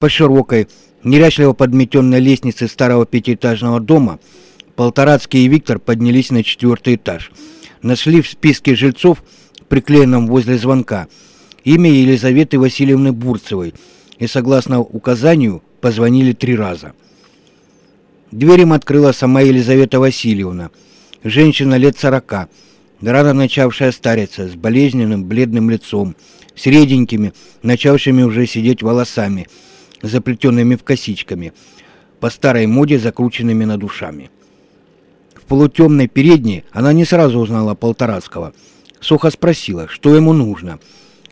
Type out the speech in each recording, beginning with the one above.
По широкой, неряшливо подметенной лестнице старого пятиэтажного дома Полторацкий и Виктор поднялись на четвертый этаж. Нашли в списке жильцов, приклеенном возле звонка, имя Елизаветы Васильевны Бурцевой и, согласно указанию, позвонили три раза. Дверь им открыла сама Елизавета Васильевна, женщина лет сорока, рано начавшая стариться, с болезненным бледным лицом, с реденькими, начавшими уже сидеть волосами – заплетенными в косичками, по старой моде закрученными над ушами. В полутемной передней она не сразу узнала Полторацкого. Сухо спросила, что ему нужно.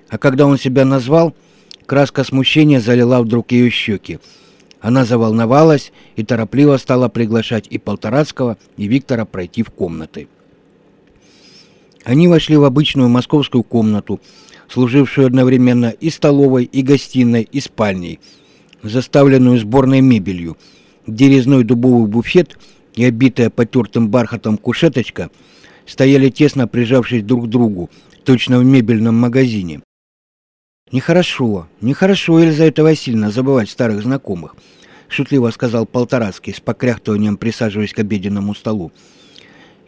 А когда он себя назвал, краска смущения залила вдруг ее щеки. Она заволновалась и торопливо стала приглашать и Полторацкого, и Виктора пройти в комнаты. Они вошли в обычную московскую комнату, служившую одновременно и столовой, и гостиной, и спальней – заставленную сборной мебелью, где резной дубовый буфет и обитая потертым бархатом кушеточка стояли тесно прижавшись друг к другу, точно в мебельном магазине. «Нехорошо, нехорошо, Елизавета Васильевна, забывать старых знакомых», — шутливо сказал Полторацкий, с покряхтыванием присаживаясь к обеденному столу.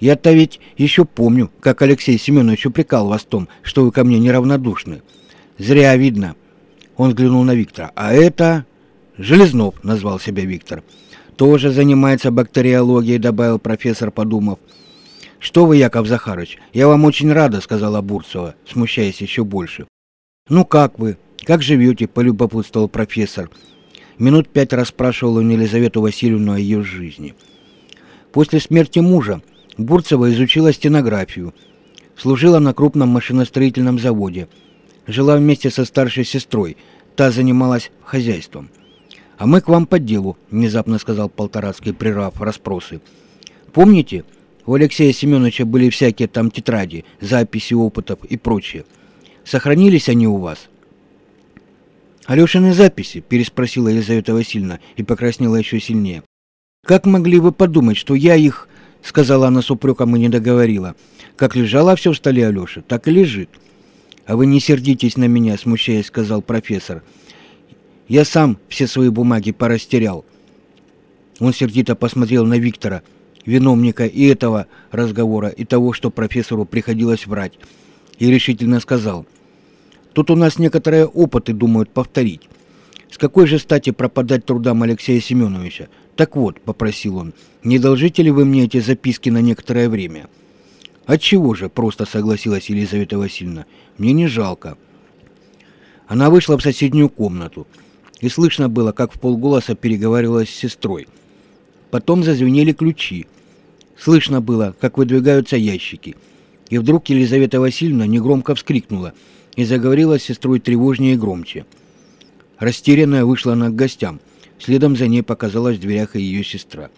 «Я-то ведь еще помню, как Алексей Семенович упрекал вас том, что вы ко мне неравнодушны. Зря видно». Он взглянул на Виктора. «А это...» Железнов назвал себя Виктор. Тоже занимается бактериологией, добавил профессор, подумав. Что вы, Яков Захарович, я вам очень рада, сказала Бурцева, смущаясь еще больше. Ну как вы? Как живете? полюбопытствовал профессор. Минут пять расспрашивал он Елизавету Васильевну о ее жизни. После смерти мужа Бурцева изучила стенографию. Служила на крупном машиностроительном заводе. Жила вместе со старшей сестрой. Та занималась хозяйством. «А мы к вам по делу», — внезапно сказал Полторацкий, прервав расспросы. «Помните, у Алексея Семеновича были всякие там тетради, записи опытов и прочее. Сохранились они у вас?» «Алешины записи?» — переспросила Елизавета Васильевна и покраснела еще сильнее. «Как могли вы подумать, что я их...» — сказала она с упреком и не договорила. «Как лежало все в столе Алеши, так и лежит». «А вы не сердитесь на меня», — смущаясь, сказал профессор. Я сам все свои бумаги порастерял. Он сердито посмотрел на Виктора, виновника и этого разговора, и того, что профессору приходилось врать, и решительно сказал, «Тут у нас некоторые опыты думают повторить. С какой же стати пропадать трудам Алексея Семеновича? Так вот, — попросил он, — не должите ли вы мне эти записки на некоторое время?» «Отчего же?» — просто согласилась Елизавета Васильевна. «Мне не жалко». Она вышла в соседнюю комнату — и слышно было, как в полголоса переговаривалась с сестрой. Потом зазвенели ключи. Слышно было, как выдвигаются ящики. И вдруг Елизавета Васильевна негромко вскрикнула и заговорила с сестрой тревожнее и громче. Растерянная вышла она к гостям. Следом за ней показалась в дверях и ее сестра.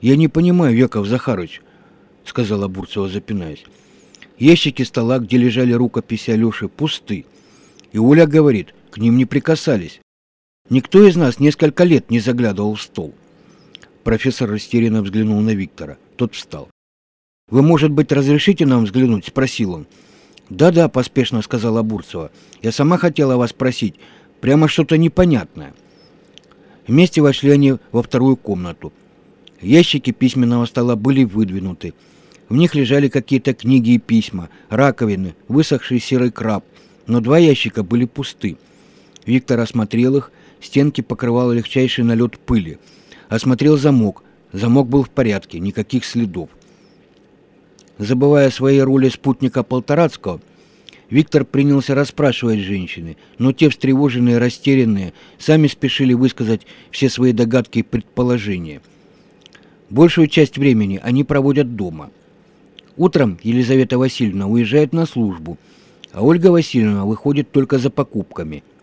«Я не понимаю, Яков Захарович», — сказала Бурцева, запинаясь. «Ящики стола, где лежали рукописи Алеши, пусты. И Оля говорит, к ним не прикасались. Никто из нас несколько лет не заглядывал в стол. Профессор растерянно взглянул на Виктора. Тот встал. «Вы, может быть, разрешите нам взглянуть?» – спросил он. «Да-да», – поспешно сказала Бурцева. «Я сама хотела вас спросить. Прямо что-то непонятное». Вместе вошли они во вторую комнату. Ящики письменного стола были выдвинуты. В них лежали какие-то книги и письма, раковины, высохший серый краб, но два ящика были пусты. Виктор осмотрел их Стенки покрывал легчайший налет пыли. Осмотрел замок. Замок был в порядке, никаких следов. Забывая своей роли спутника Полторацкого, Виктор принялся расспрашивать женщины, но те, встревоженные растерянные, сами спешили высказать все свои догадки и предположения. Большую часть времени они проводят дома. Утром Елизавета Васильевна уезжает на службу, а Ольга Васильевна выходит только за покупками –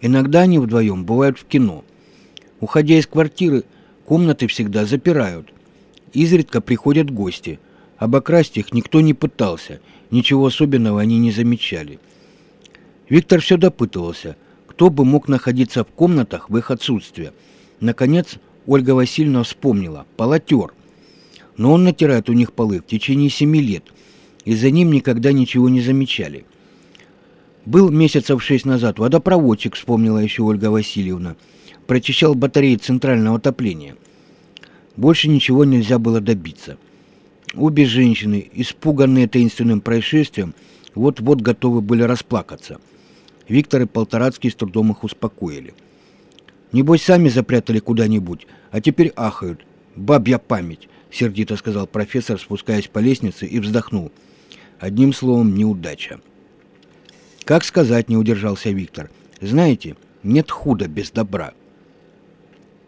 Иногда они вдвоем бывают в кино. Уходя из квартиры, комнаты всегда запирают. Изредка приходят гости. Обокрасть их никто не пытался, ничего особенного они не замечали. Виктор все допытывался, кто бы мог находиться в комнатах в их отсутствие. Наконец, Ольга Васильевна вспомнила – полотер. Но он натирает у них полы в течение семи лет, и за ним никогда ничего не замечали – Был месяцев шесть назад водопроводчик, вспомнила еще Ольга Васильевна. Прочищал батареи центрального отопления. Больше ничего нельзя было добиться. Обе женщины, испуганные таинственным происшествием, вот-вот готовы были расплакаться. Виктор и Полторацкий с трудом их успокоили. «Небось, сами запрятали куда-нибудь, а теперь ахают. Бабья память», — сердито сказал профессор, спускаясь по лестнице, и вздохнул. Одним словом, неудача. Как сказать, не удержался Виктор. Знаете, нет худа без добра.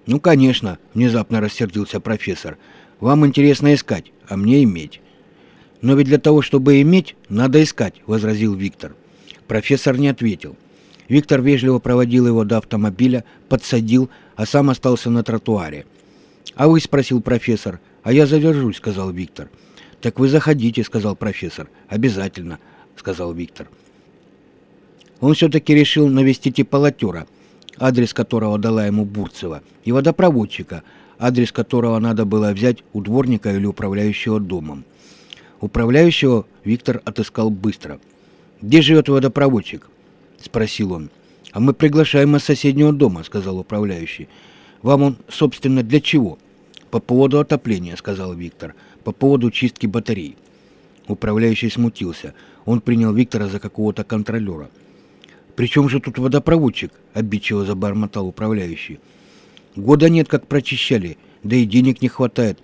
Ну, конечно, внезапно рассердился профессор. Вам интересно искать, а мне иметь. Но ведь для того, чтобы иметь, надо искать, возразил Виктор. Профессор не ответил. Виктор вежливо проводил его до автомобиля, подсадил, а сам остался на тротуаре. «А вы?» – спросил профессор. «А я задержусь», – сказал Виктор. «Так вы заходите», – сказал профессор. «Обязательно», – сказал Виктор. Он все-таки решил навестить и полотера, адрес которого дала ему Бурцева, и водопроводчика, адрес которого надо было взять у дворника или управляющего домом. Управляющего Виктор отыскал быстро. «Где живет водопроводчик?» – спросил он. «А мы приглашаем из соседнего дома», – сказал управляющий. «Вам он, собственно, для чего?» «По поводу отопления», – сказал Виктор. «По поводу чистки батарей». Управляющий смутился. Он принял Виктора за какого-то контролера. «При чем же тут водопроводчик?» – обидчиво забормотал управляющий. «Года нет, как прочищали, да и денег не хватает.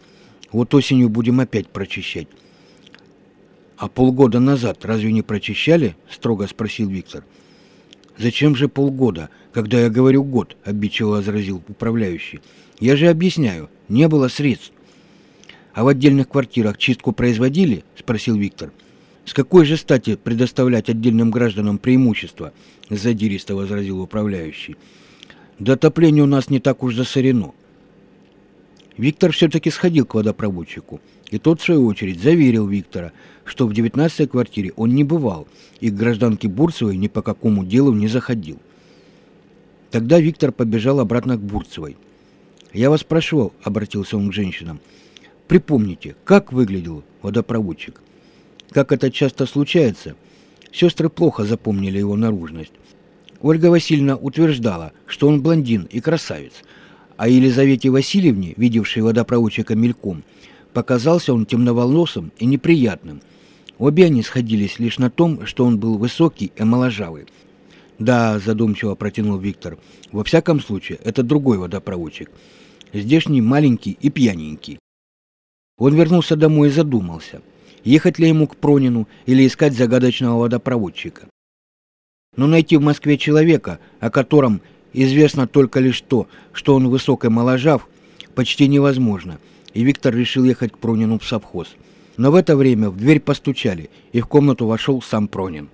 Вот осенью будем опять прочищать». «А полгода назад разве не прочищали?» – строго спросил Виктор. «Зачем же полгода, когда я говорю год?» – обидчиво возразил управляющий. «Я же объясняю, не было средств». «А в отдельных квартирах чистку производили?» – спросил Виктор. – с какой же стати предоставлять отдельным гражданам преимущества? Задиристо возразил управляющий. Да отопление у нас не так уж засорено. Виктор все-таки сходил к водопроводчику, и тот, в свою очередь, заверил Виктора, что в девятнадцатой квартире он не бывал и к гражданке Бурцевой ни по какому делу не заходил. Тогда Виктор побежал обратно к Бурцевой. «Я вас прошу», — обратился он к женщинам, — «припомните, как выглядел водопроводчик?» Как это часто случается, сестры плохо запомнили его наружность. Ольга Васильевна утверждала, что он блондин и красавец, а Елизавете Васильевне, видевшей водопроводчика мельком, показался он темноволосым и неприятным. Обе они сходились лишь на том, что он был высокий и моложавый. «Да», – задумчиво протянул Виктор, – «во всяком случае, это другой водопроводчик. Здешний маленький и пьяненький». Он вернулся домой и задумался – ехать ли ему к Пронину или искать загадочного водопроводчика. Но найти в Москве человека, о котором известно только лишь то, что он высок и моложав, почти невозможно, и Виктор решил ехать к Пронину в совхоз. Но в это время в дверь постучали, и в комнату вошел сам Пронин.